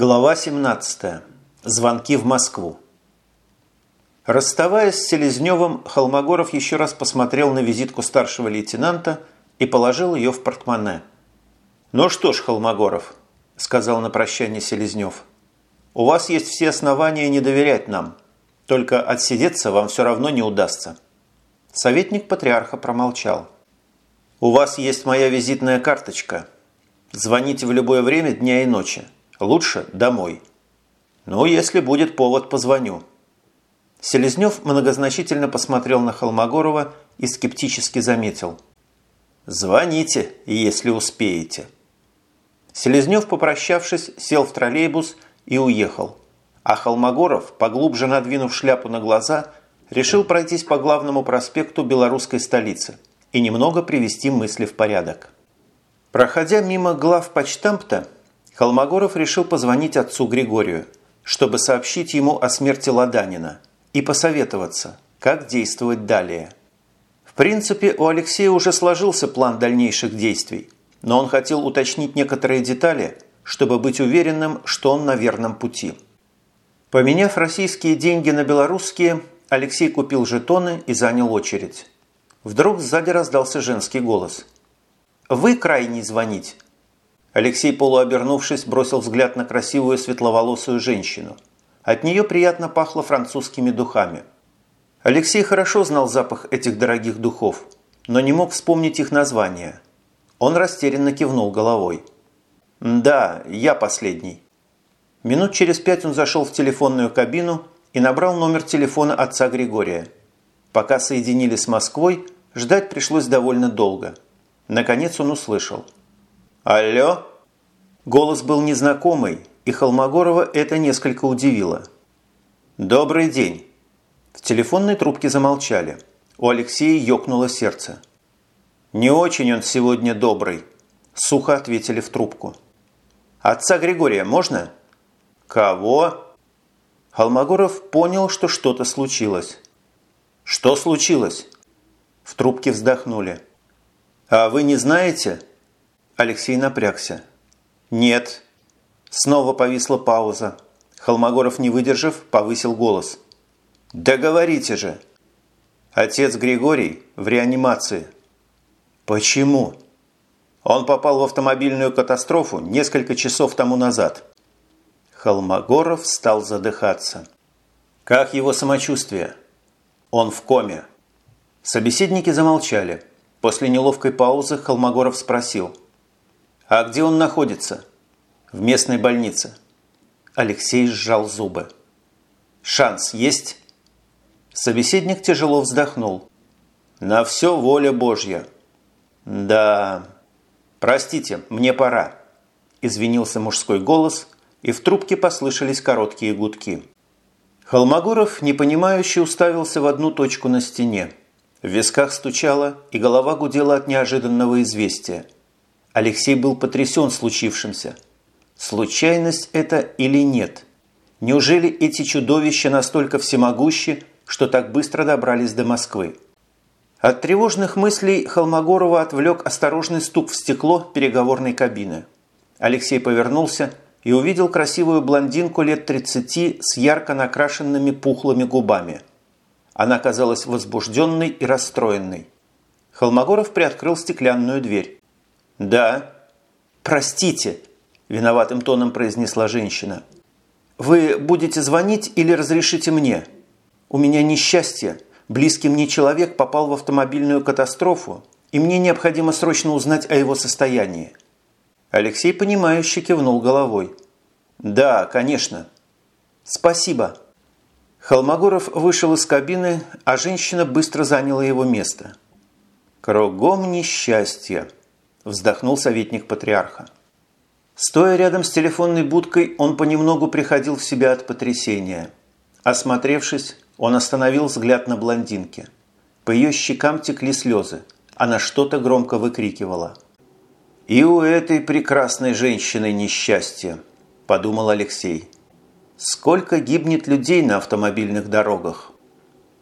Глава 17. Звонки в Москву. Расставаясь с Селезневым, Холмогоров еще раз посмотрел на визитку старшего лейтенанта и положил ее в портмоне. «Ну что ж, Холмогоров», – сказал на прощание Селезнев, – «у вас есть все основания не доверять нам, только отсидеться вам все равно не удастся». Советник патриарха промолчал. «У вас есть моя визитная карточка. Звоните в любое время дня и ночи. Лучше домой. Ну, если будет повод, позвоню». Селезнев многозначительно посмотрел на Холмогорова и скептически заметил. «Звоните, если успеете». Селезнев, попрощавшись, сел в троллейбус и уехал. А Холмогоров, поглубже надвинув шляпу на глаза, решил пройтись по главному проспекту белорусской столицы и немного привести мысли в порядок. Проходя мимо глав почтампта, Холмогоров решил позвонить отцу Григорию, чтобы сообщить ему о смерти Ладанина и посоветоваться, как действовать далее. В принципе, у Алексея уже сложился план дальнейших действий, но он хотел уточнить некоторые детали, чтобы быть уверенным, что он на верном пути. Поменяв российские деньги на белорусские, Алексей купил жетоны и занял очередь. Вдруг сзади раздался женский голос. «Вы крайний звонить?» Алексей, полуобернувшись, бросил взгляд на красивую светловолосую женщину. От нее приятно пахло французскими духами. Алексей хорошо знал запах этих дорогих духов, но не мог вспомнить их название. Он растерянно кивнул головой. «Да, я последний». Минут через пять он зашел в телефонную кабину и набрал номер телефона отца Григория. Пока соединили с Москвой, ждать пришлось довольно долго. Наконец он услышал – «Алло?» Голос был незнакомый, и Холмогорова это несколько удивило. «Добрый день!» В телефонной трубке замолчали. У Алексея ёкнуло сердце. «Не очень он сегодня добрый», – сухо ответили в трубку. «Отца Григория можно?» «Кого?» Холмогоров понял, что что-то случилось. «Что случилось?» В трубке вздохнули. «А вы не знаете?» Алексей напрягся. «Нет». Снова повисла пауза. Холмогоров, не выдержав, повысил голос. «Да говорите же!» Отец Григорий в реанимации. Почему? Он попал в автомобильную катастрофу несколько часов тому назад. Холмогоров стал задыхаться. Как его самочувствие? Он в коме. Собеседники замолчали. После неловкой паузы Холмогоров спросил – «А где он находится?» «В местной больнице». Алексей сжал зубы. «Шанс есть?» Собеседник тяжело вздохнул. «На все воля Божья». «Да...» «Простите, мне пора», – извинился мужской голос, и в трубке послышались короткие гудки. Холмогоров, непонимающе, уставился в одну точку на стене. В висках стучало, и голова гудела от неожиданного известия – Алексей был потрясен случившимся. Случайность это или нет? Неужели эти чудовища настолько всемогущи, что так быстро добрались до Москвы? От тревожных мыслей Холмогорова отвлек осторожный стук в стекло переговорной кабины. Алексей повернулся и увидел красивую блондинку лет 30 с ярко накрашенными пухлыми губами. Она казалась возбужденной и расстроенной. Холмогоров приоткрыл стеклянную дверь. «Да». «Простите», – виноватым тоном произнесла женщина. «Вы будете звонить или разрешите мне? У меня несчастье. Близкий мне человек попал в автомобильную катастрофу, и мне необходимо срочно узнать о его состоянии». Алексей, понимающе кивнул головой. «Да, конечно». «Спасибо». Холмогоров вышел из кабины, а женщина быстро заняла его место. «Кругом несчастье», вздохнул советник патриарха. Стоя рядом с телефонной будкой, он понемногу приходил в себя от потрясения. Осмотревшись, он остановил взгляд на блондинке. По ее щекам текли слезы. Она что-то громко выкрикивала. «И у этой прекрасной женщины несчастье», – подумал Алексей. «Сколько гибнет людей на автомобильных дорогах?»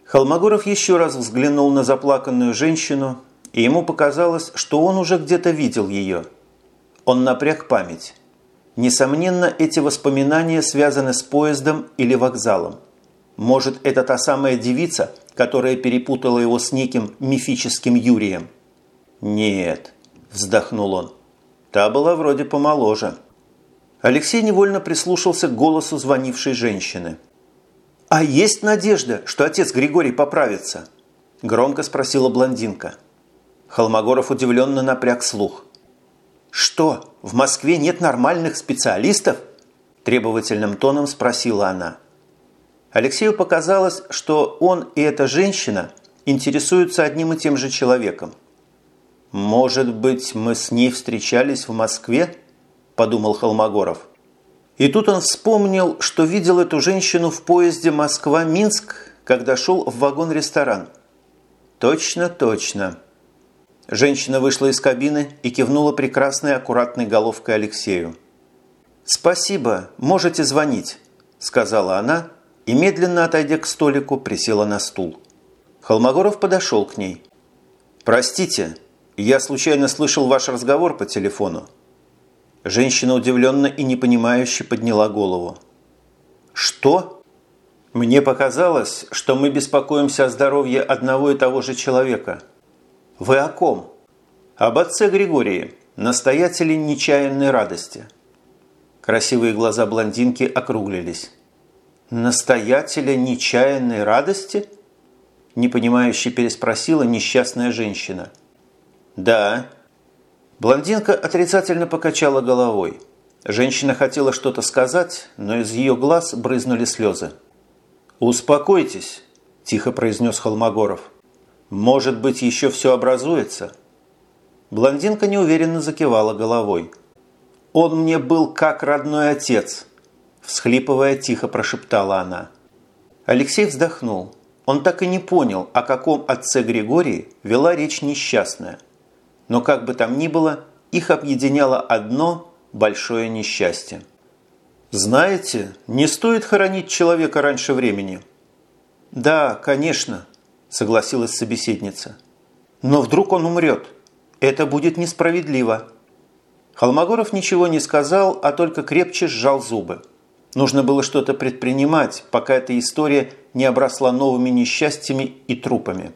Холмогоров еще раз взглянул на заплаканную женщину и ему показалось, что он уже где-то видел ее. Он напряг память. Несомненно, эти воспоминания связаны с поездом или вокзалом. Может, это та самая девица, которая перепутала его с неким мифическим Юрием? Нет, вздохнул он. Та была вроде помоложе. Алексей невольно прислушался к голосу звонившей женщины. «А есть надежда, что отец Григорий поправится?» – громко спросила блондинка. Холмогоров удивленно напряг слух. «Что, в Москве нет нормальных специалистов?» – требовательным тоном спросила она. Алексею показалось, что он и эта женщина интересуются одним и тем же человеком. «Может быть, мы с ней встречались в Москве?» – подумал Холмогоров. И тут он вспомнил, что видел эту женщину в поезде Москва-Минск, когда шел в вагон-ресторан. «Точно, точно». Женщина вышла из кабины и кивнула прекрасной аккуратной головкой Алексею. «Спасибо, можете звонить», – сказала она и, медленно отойдя к столику, присела на стул. Холмогоров подошел к ней. «Простите, я случайно слышал ваш разговор по телефону». Женщина удивленно и непонимающе подняла голову. «Что?» «Мне показалось, что мы беспокоимся о здоровье одного и того же человека», «Вы о ком?» «Об отце Григории, настоятеле нечаянной радости». Красивые глаза блондинки округлились. «Настоятеля нечаянной радости?» Непонимающе переспросила несчастная женщина. «Да». Блондинка отрицательно покачала головой. Женщина хотела что-то сказать, но из ее глаз брызнули слезы. «Успокойтесь», – тихо произнес Холмогоров. Может быть, еще все образуется?» Блондинка неуверенно закивала головой. «Он мне был как родной отец», – всхлипывая, тихо прошептала она. Алексей вздохнул. Он так и не понял, о каком отце Григории вела речь несчастная. Но как бы там ни было, их объединяло одно большое несчастье. «Знаете, не стоит хоронить человека раньше времени». «Да, конечно», согласилась собеседница. «Но вдруг он умрет? Это будет несправедливо». Холмогоров ничего не сказал, а только крепче сжал зубы. Нужно было что-то предпринимать, пока эта история не обросла новыми несчастьями и трупами.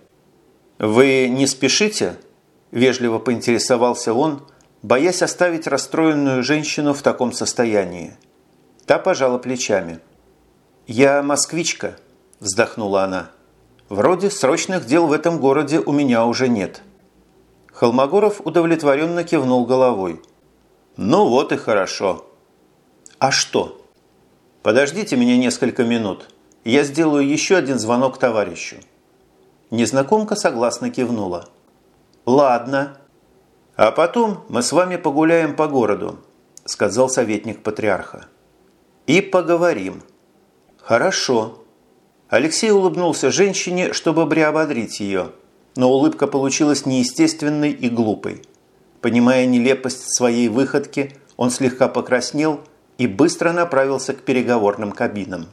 «Вы не спешите?» – вежливо поинтересовался он, боясь оставить расстроенную женщину в таком состоянии. Та пожала плечами. «Я москвичка», – вздохнула она. Вроде срочных дел в этом городе у меня уже нет. Холмогоров удовлетворенно кивнул головой. Ну вот и хорошо. А что? Подождите меня несколько минут. Я сделаю еще один звонок товарищу. Незнакомка согласно кивнула. Ладно. А потом мы с вами погуляем по городу, сказал советник патриарха. И поговорим. Хорошо. Алексей улыбнулся женщине, чтобы приободрить ее, но улыбка получилась неестественной и глупой. Понимая нелепость своей выходки, он слегка покраснел и быстро направился к переговорным кабинам.